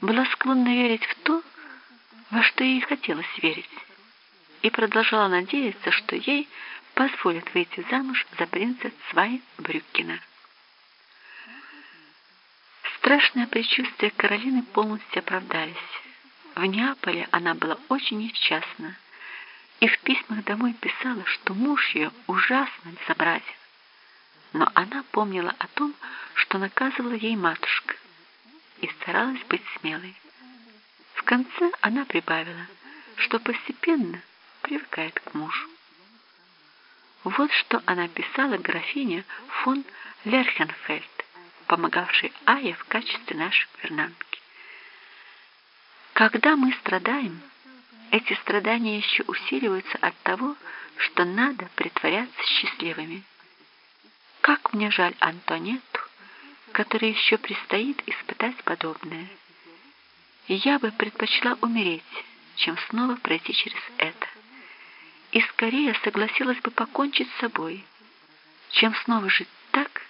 была склонна верить в то, во что ей хотелось верить, и продолжала надеяться, что ей позволят выйти замуж за принца Цвай Брюккена. Страшные предчувствия Каролины полностью оправдались. В Неаполе она была очень несчастна и в письмах домой писала, что муж ее ужасно безобразен. Но она помнила о том, что наказывала ей матушка, старалась быть смелой. В конце она прибавила, что постепенно привыкает к мужу. Вот что она писала графине фон Лерхенфельд, помогавшей Ае в качестве нашей гувернантки. Когда мы страдаем, эти страдания еще усиливаются от того, что надо притворяться счастливыми. Как мне жаль Антонетту, которой еще предстоит испытать подобное. я бы предпочла умереть, чем снова пройти через это. И скорее согласилась бы покончить с собой, чем снова жить так,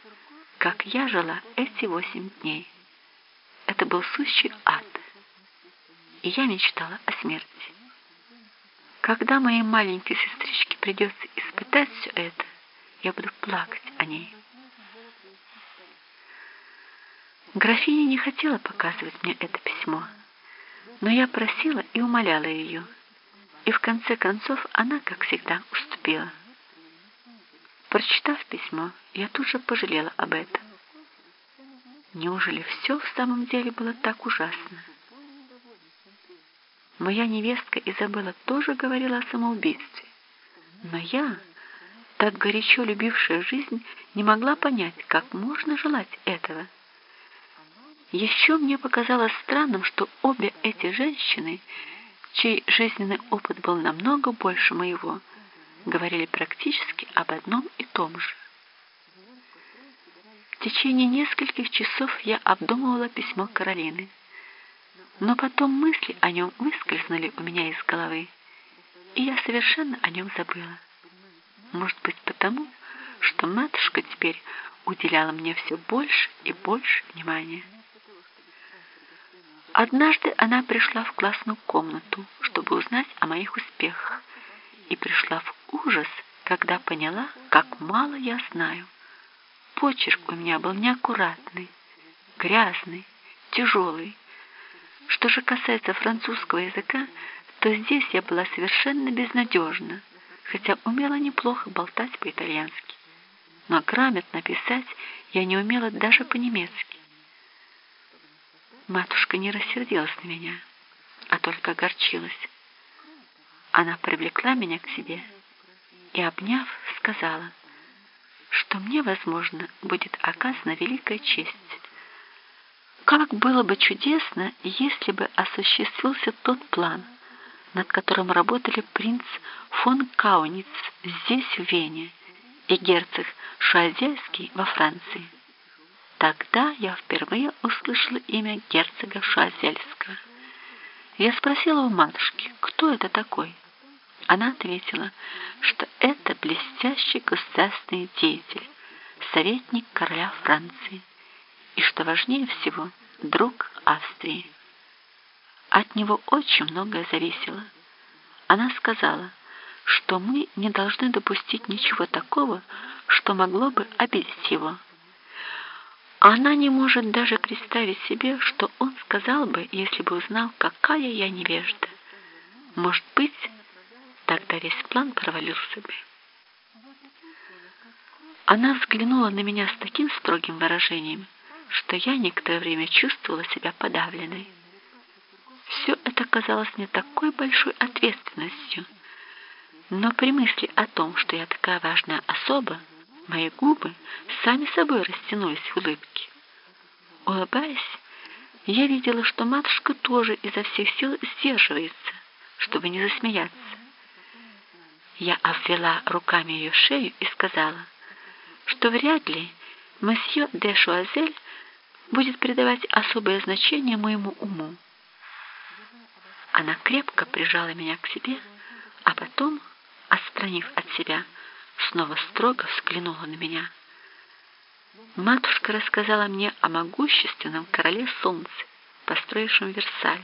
как я жила эти восемь дней. Это был сущий ад, и я мечтала о смерти. Когда моей маленькой сестричке придется испытать все это, я буду плакать о ней. Графиня не хотела показывать мне это письмо, но я просила и умоляла ее, и в конце концов она, как всегда, уступила. Прочитав письмо, я тут же пожалела об этом. Неужели все в самом деле было так ужасно? Моя невестка Изабелла тоже говорила о самоубийстве. Но я, так горячо любившая жизнь, не могла понять, как можно желать этого. Еще мне показалось странным, что обе эти женщины, чей жизненный опыт был намного больше моего, говорили практически об одном и том же. В течение нескольких часов я обдумывала письмо Каролины. Но потом мысли о нем выскользнули у меня из головы, и я совершенно о нем забыла. Может быть, потому, что матушка теперь уделяла мне все больше и больше внимания. Однажды она пришла в классную комнату, чтобы узнать о моих успехах, и пришла в ужас, когда поняла, как мало я знаю. Почерк у меня был неаккуратный, грязный, тяжелый, что же касается французского языка, то здесь я была совершенно безнадежна, хотя умела неплохо болтать по-итальянски. Но грамотно писать я не умела даже по-немецки. Матушка не рассердилась на меня, а только огорчилась. Она привлекла меня к себе и, обняв, сказала, что мне, возможно, будет оказана великая честь как было бы чудесно, если бы осуществился тот план, над которым работали принц фон Кауниц здесь, в Вене, и герцог Шуазельский во Франции. Тогда я впервые услышала имя герцога Шуазельского. Я спросила у матушки, кто это такой. Она ответила, что это блестящий государственный деятель, советник короля Франции и, что важнее всего, друг Австрии. От него очень многое зависело. Она сказала, что мы не должны допустить ничего такого, что могло бы обидеть его. Она не может даже представить себе, что он сказал бы, если бы узнал, какая я невежда. Может быть, тогда весь план провалился бы. Она взглянула на меня с таким строгим выражением, что я некоторое время чувствовала себя подавленной. Все это казалось мне такой большой ответственностью, но при мысли о том, что я такая важная особа, мои губы сами собой растянулись в улыбке. Улыбаясь, я видела, что матушка тоже изо всех сил сдерживается, чтобы не засмеяться. Я обвела руками ее шею и сказала, что вряд ли месье де Шуазель будет придавать особое значение моему уму. Она крепко прижала меня к себе, а потом, отстранив от себя, снова строго взглянула на меня. Матушка рассказала мне о могущественном короле солнца построившим Версаль,